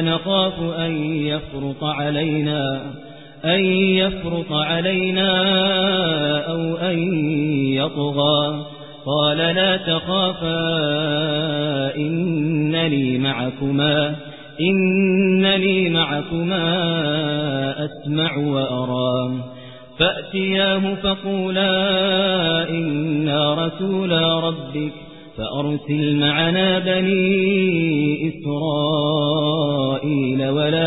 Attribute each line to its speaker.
Speaker 1: نخاف أن يفرط علينا أن يفرط علينا أو أن يطغى. قال لا تخافا إنني معكما إنني معكما أسمع وأرى. فأتياه فقولا إنا رسولا ربك فأرسل معنا بني إسرائيل.